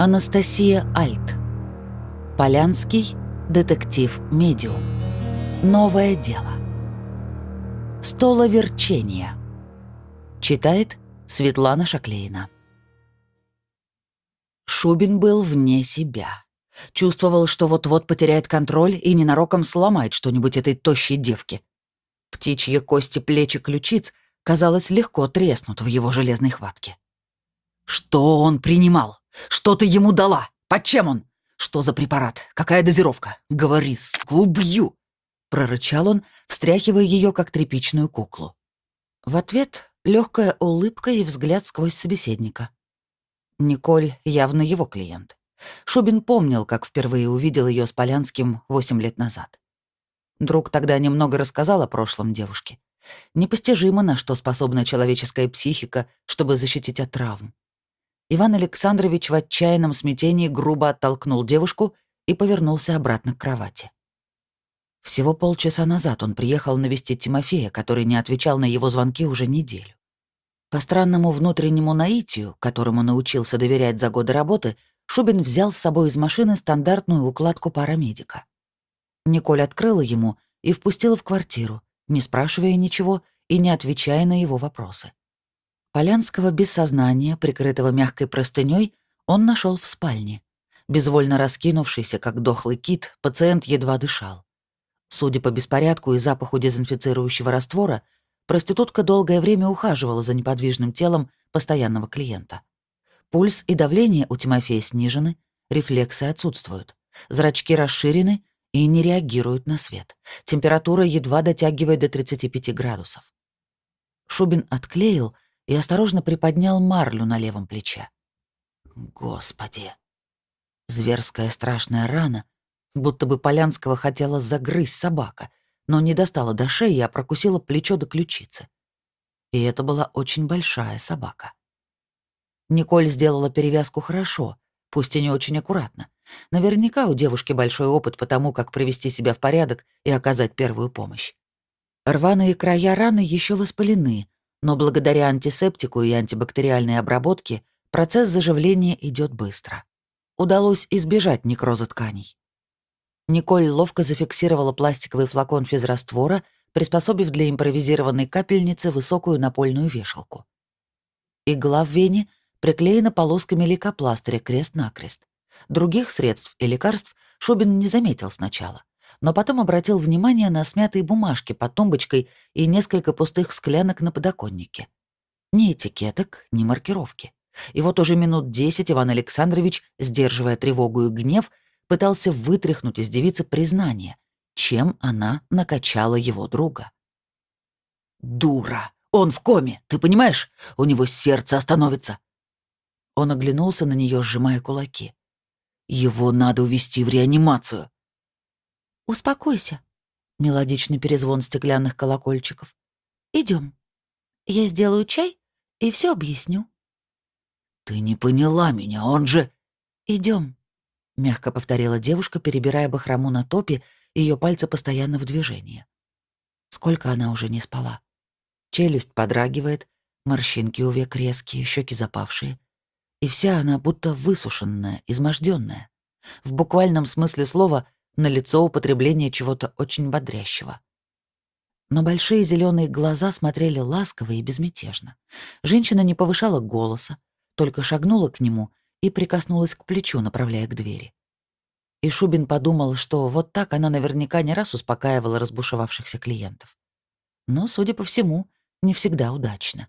Анастасия Альт. Полянский детектив-медиум. Новое дело. Столоверчение. Читает Светлана Шаклеина. Шубин был вне себя. Чувствовал, что вот-вот потеряет контроль и ненароком сломает что-нибудь этой тощей девке. Птичьи кости плечи ключиц, казалось, легко треснут в его железной хватке. Что он принимал? Что ты ему дала? Под чем он? Что за препарат? Какая дозировка? Говори, убью!» Прорычал он, встряхивая ее как тряпичную куклу. В ответ легкая улыбка и взгляд сквозь собеседника. Николь явно его клиент. Шубин помнил, как впервые увидел ее с Полянским восемь лет назад. Друг тогда немного рассказал о прошлом девушки. Непостижимо, на что способна человеческая психика, чтобы защитить от травм. Иван Александрович в отчаянном смятении грубо оттолкнул девушку и повернулся обратно к кровати. Всего полчаса назад он приехал навестить Тимофея, который не отвечал на его звонки уже неделю. По странному внутреннему наитию, которому научился доверять за годы работы, Шубин взял с собой из машины стандартную укладку парамедика. Николь открыла ему и впустила в квартиру, не спрашивая ничего и не отвечая на его вопросы. Полянского без сознания, прикрытого мягкой простыней, он нашел в спальне. Безвольно раскинувшийся, как дохлый кит, пациент едва дышал. Судя по беспорядку и запаху дезинфицирующего раствора, проститутка долгое время ухаживала за неподвижным телом постоянного клиента. Пульс и давление у Тимофея снижены, рефлексы отсутствуют, зрачки расширены и не реагируют на свет. Температура едва дотягивает до 35 градусов. Шубин отклеил — и осторожно приподнял марлю на левом плече. Господи! Зверская страшная рана, будто бы Полянского хотела загрызть собака, но не достала до шеи, а прокусила плечо до ключицы. И это была очень большая собака. Николь сделала перевязку хорошо, пусть и не очень аккуратно. Наверняка у девушки большой опыт по тому, как привести себя в порядок и оказать первую помощь. Рваные края раны еще воспалены, но благодаря антисептику и антибактериальной обработке процесс заживления идет быстро. Удалось избежать некроза тканей. Николь ловко зафиксировала пластиковый флакон физраствора, приспособив для импровизированной капельницы высокую напольную вешалку. Игла в вене приклеена полосками лейкопластыря крест-накрест. Других средств и лекарств Шубин не заметил сначала но потом обратил внимание на смятые бумажки под тумбочкой и несколько пустых склянок на подоконнике. Ни этикеток, ни маркировки. И вот уже минут десять Иван Александрович, сдерживая тревогу и гнев, пытался вытряхнуть из девицы признание, чем она накачала его друга. «Дура! Он в коме, ты понимаешь? У него сердце остановится!» Он оглянулся на нее, сжимая кулаки. «Его надо увести в реанимацию!» «Успокойся», — мелодичный перезвон стеклянных колокольчиков. Идем. Я сделаю чай и все объясню». «Ты не поняла меня, он же...» Идем, мягко повторила девушка, перебирая бахрому на топе, ее пальцы постоянно в движении. Сколько она уже не спала. Челюсть подрагивает, морщинки у век резкие, щеки запавшие. И вся она будто высушенная, изможденная. В буквальном смысле слова — на лицо употребление чего-то очень бодрящего. Но большие зеленые глаза смотрели ласково и безмятежно. Женщина не повышала голоса, только шагнула к нему и прикоснулась к плечу, направляя к двери. И Шубин подумал, что вот так она наверняка не раз успокаивала разбушевавшихся клиентов. Но, судя по всему, не всегда удачно.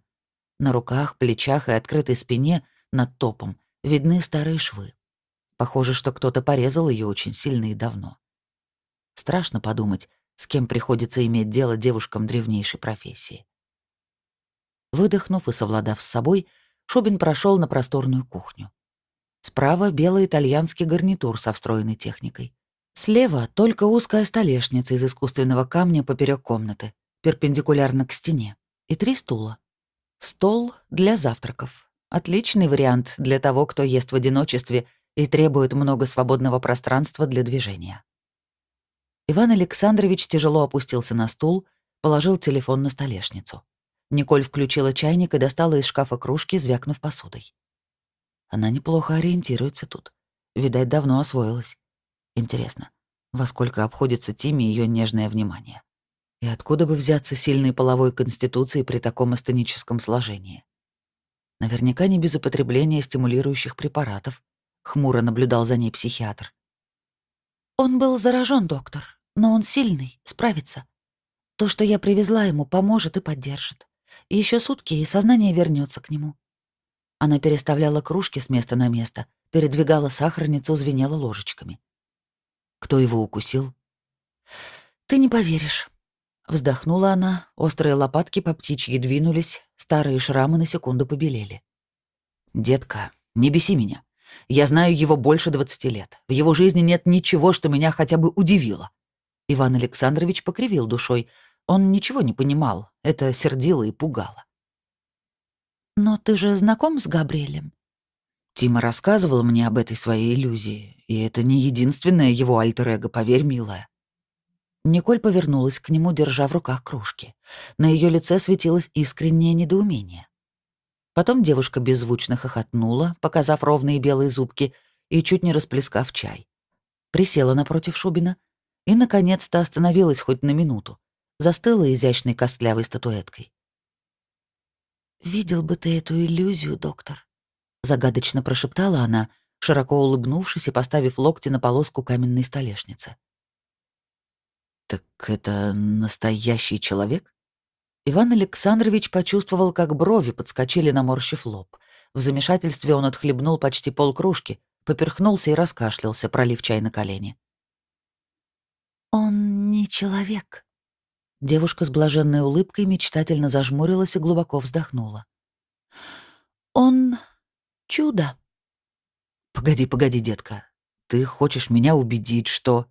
На руках, плечах и открытой спине над топом видны старые швы. Похоже, что кто-то порезал ее очень сильно и давно. Страшно подумать, с кем приходится иметь дело девушкам древнейшей профессии. Выдохнув и совладав с собой, Шубин прошел на просторную кухню. Справа белый итальянский гарнитур со встроенной техникой. Слева только узкая столешница из искусственного камня поперек комнаты, перпендикулярно к стене, и три стула. Стол для завтраков. Отличный вариант для того, кто ест в одиночестве и требует много свободного пространства для движения. Иван Александрович тяжело опустился на стул, положил телефон на столешницу. Николь включила чайник и достала из шкафа кружки, звякнув посудой. Она неплохо ориентируется тут. Видать, давно освоилась. Интересно, во сколько обходится Тиме ее нежное внимание? И откуда бы взяться сильной половой конституции при таком астеническом сложении? Наверняка не без употребления стимулирующих препаратов. Хмуро наблюдал за ней психиатр. Он был заражен, доктор, но он сильный, справится. То, что я привезла ему, поможет и поддержит. Еще сутки, и сознание вернется к нему. Она переставляла кружки с места на место, передвигала сахарницу, звенела ложечками. Кто его укусил? Ты не поверишь. Вздохнула она, острые лопатки по птичьи двинулись, старые шрамы на секунду побелели. «Детка, не беси меня. Я знаю его больше двадцати лет. В его жизни нет ничего, что меня хотя бы удивило». Иван Александрович покривил душой. Он ничего не понимал. Это сердило и пугало. «Но ты же знаком с Габриэлем?» Тима рассказывал мне об этой своей иллюзии, и это не единственное его альтер-эго, поверь, милая. Николь повернулась к нему, держа в руках кружки. На ее лице светилось искреннее недоумение. Потом девушка беззвучно хохотнула, показав ровные белые зубки и чуть не расплескав чай. Присела напротив Шубина и, наконец-то, остановилась хоть на минуту. Застыла изящной костлявой статуэткой. «Видел бы ты эту иллюзию, доктор», — загадочно прошептала она, широко улыбнувшись и поставив локти на полоску каменной столешницы. «Так это настоящий человек?» Иван Александрович почувствовал, как брови подскочили, наморщив лоб. В замешательстве он отхлебнул почти полкружки, поперхнулся и раскашлялся, пролив чай на колени. «Он не человек». Девушка с блаженной улыбкой мечтательно зажмурилась и глубоко вздохнула. «Он чудо». «Погоди, погоди, детка. Ты хочешь меня убедить, что...»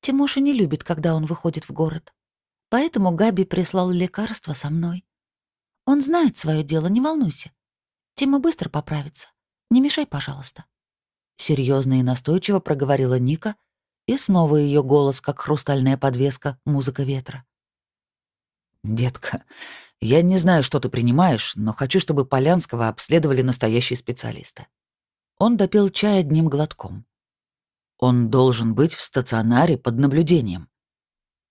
Тимоша не любит, когда он выходит в город. Поэтому Габи прислал лекарство со мной. Он знает свое дело, не волнуйся. Тима быстро поправится. Не мешай, пожалуйста. Серьезно и настойчиво проговорила Ника, и снова ее голос, как хрустальная подвеска, музыка ветра. «Детка, я не знаю, что ты принимаешь, но хочу, чтобы Полянского обследовали настоящие специалисты». Он допил чай одним глотком. Он должен быть в стационаре под наблюдением.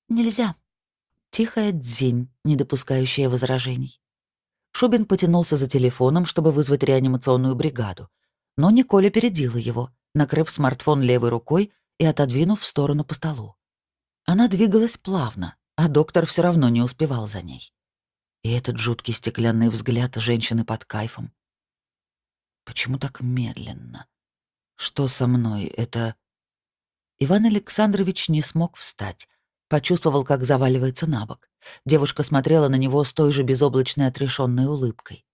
Нельзя. Тихая дзинь, не допускающая возражений. Шубин потянулся за телефоном, чтобы вызвать реанимационную бригаду. Но Николя опередила его, накрыв смартфон левой рукой и отодвинув в сторону по столу. Она двигалась плавно, а доктор все равно не успевал за ней. И этот жуткий стеклянный взгляд женщины под кайфом. Почему так медленно? Что со мной? Это Иван Александрович не смог встать. Почувствовал, как заваливается на бок. Девушка смотрела на него с той же безоблачной отрешенной улыбкой.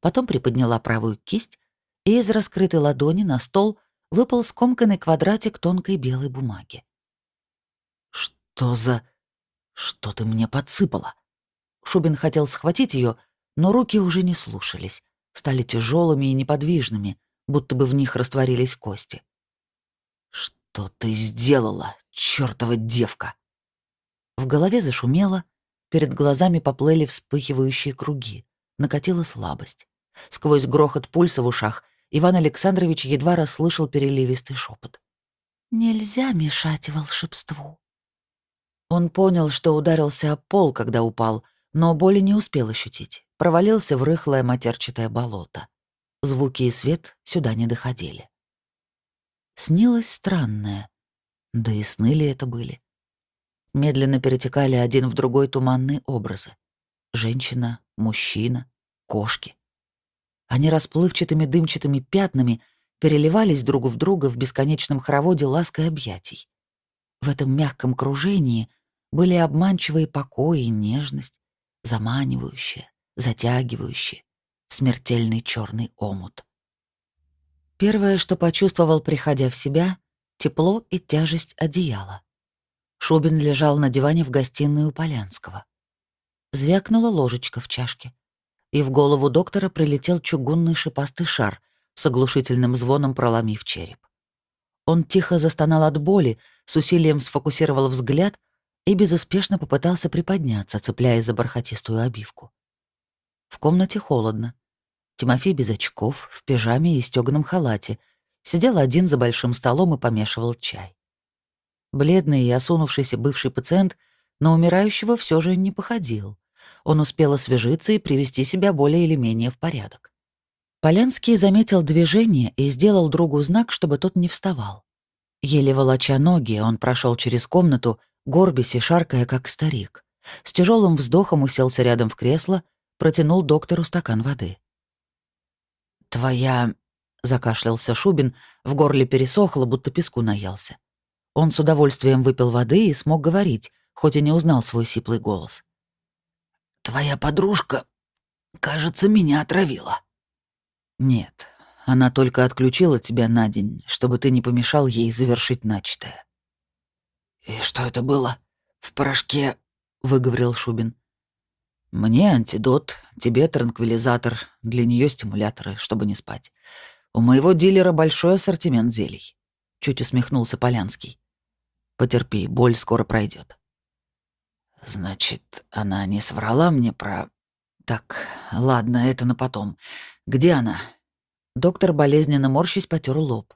Потом приподняла правую кисть, и из раскрытой ладони на стол выпал скомканный квадратик тонкой белой бумаги. «Что за... что ты мне подсыпала?» Шубин хотел схватить ее, но руки уже не слушались, стали тяжелыми и неподвижными, будто бы в них растворились кости. «Что ты сделала, чёртова девка?» В голове зашумело, перед глазами поплыли вспыхивающие круги, накатила слабость. Сквозь грохот пульса в ушах Иван Александрович едва расслышал переливистый шепот. «Нельзя мешать волшебству». Он понял, что ударился о пол, когда упал, но боли не успел ощутить. Провалился в рыхлое матерчатое болото. Звуки и свет сюда не доходили. Снилось странное. Да и сны ли это были? Медленно перетекали один в другой туманные образы. Женщина, мужчина, кошки. Они расплывчатыми дымчатыми пятнами переливались друг в друга в бесконечном хороводе лаской объятий. В этом мягком кружении были обманчивые покой и нежность, заманивающие, затягивающие, смертельный черный омут. Первое, что почувствовал, приходя в себя — тепло и тяжесть одеяла. Шубин лежал на диване в гостиной у Полянского. Звякнула ложечка в чашке, и в голову доктора прилетел чугунный шипастый шар с оглушительным звоном проломив череп. Он тихо застонал от боли, с усилием сфокусировал взгляд и безуспешно попытался приподняться, цепляясь за бархатистую обивку. В комнате холодно. Тимофей без очков, в пижаме и стёганом халате. Сидел один за большим столом и помешивал чай. Бледный и осунувшийся бывший пациент на умирающего все же не походил. Он успел освежиться и привести себя более или менее в порядок. Полянский заметил движение и сделал другу знак, чтобы тот не вставал. Еле волоча ноги, он прошел через комнату, горбясь и шаркая, как старик. С тяжелым вздохом уселся рядом в кресло, протянул доктору стакан воды. «Твоя...» — закашлялся Шубин, в горле пересохло, будто песку наелся. Он с удовольствием выпил воды и смог говорить, хоть и не узнал свой сиплый голос. «Твоя подружка, кажется, меня отравила». «Нет, она только отключила тебя на день, чтобы ты не помешал ей завершить начатое». «И что это было? В порошке?» — выговорил Шубин. «Мне антидот, тебе транквилизатор, для нее стимуляторы, чтобы не спать. У моего дилера большой ассортимент зелий», — чуть усмехнулся Полянский. «Потерпи, боль скоро пройдет. «Значит, она не соврала мне про...» «Так, ладно, это на потом. Где она?» Доктор болезненно морщись потер лоб.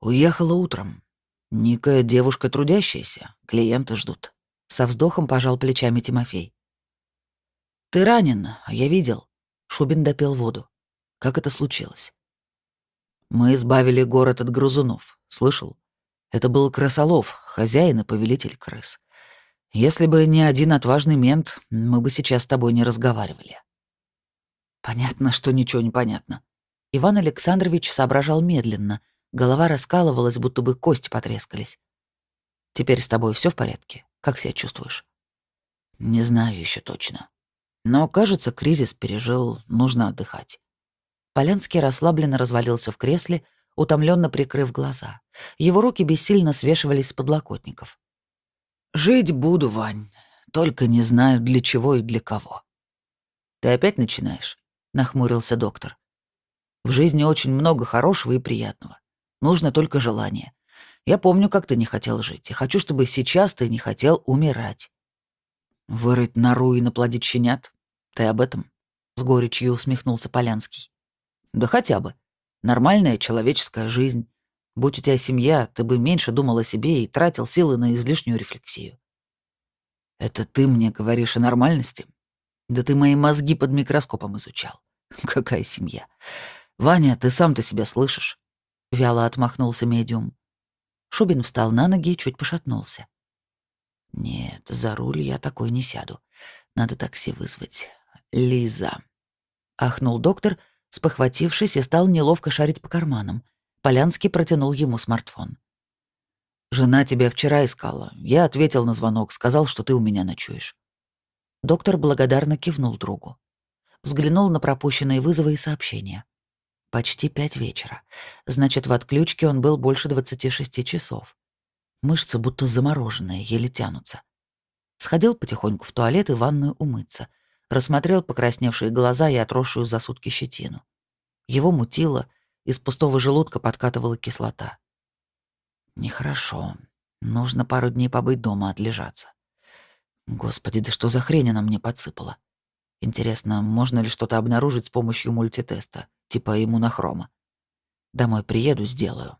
«Уехала утром. Некая девушка трудящаяся, клиенты ждут». Со вздохом пожал плечами Тимофей. «Ты ранен, а я видел». Шубин допил воду. «Как это случилось?» «Мы избавили город от грызунов. Слышал? Это был крысолов, хозяин и повелитель крыс. Если бы не один отважный мент, мы бы сейчас с тобой не разговаривали». Понятно, что ничего не понятно. Иван Александрович соображал медленно. Голова раскалывалась, будто бы кости потрескались. «Теперь с тобой все в порядке? Как себя чувствуешь?» «Не знаю еще точно. Но, кажется, кризис пережил, нужно отдыхать. Полянский расслабленно развалился в кресле, утомленно прикрыв глаза. Его руки бессильно свешивались с подлокотников. «Жить буду, Вань, только не знаю, для чего и для кого». «Ты опять начинаешь?» — нахмурился доктор. «В жизни очень много хорошего и приятного. Нужно только желание. Я помню, как ты не хотел жить, и хочу, чтобы сейчас ты не хотел умирать. «Вырыть нору и наплодить щенят? Ты об этом?» — с горечью усмехнулся Полянский. «Да хотя бы. Нормальная человеческая жизнь. Будь у тебя семья, ты бы меньше думал о себе и тратил силы на излишнюю рефлексию. Это ты мне говоришь о нормальности? Да ты мои мозги под микроскопом изучал. Какая семья? Ваня, ты сам-то себя слышишь? Вяло отмахнулся медиум. Шубин встал на ноги и чуть пошатнулся. Нет, за руль я такой не сяду. Надо такси вызвать. Лиза. Ахнул доктор, спохватившись, и стал неловко шарить по карманам. Полянский протянул ему смартфон. «Жена тебя вчера искала. Я ответил на звонок, сказал, что ты у меня ночуешь». Доктор благодарно кивнул другу. Взглянул на пропущенные вызовы и сообщения. Почти пять вечера. Значит, в отключке он был больше 26 часов. Мышцы будто замороженные, еле тянутся. Сходил потихоньку в туалет и ванную умыться. Рассмотрел покрасневшие глаза и отросшую за сутки щетину. Его мутило, из пустого желудка подкатывала кислота. Нехорошо. Нужно пару дней побыть дома, отлежаться. Господи, да что за хрень она мне подсыпала? Интересно, можно ли что-то обнаружить с помощью мультитеста, типа иммунохрома? Домой приеду, сделаю.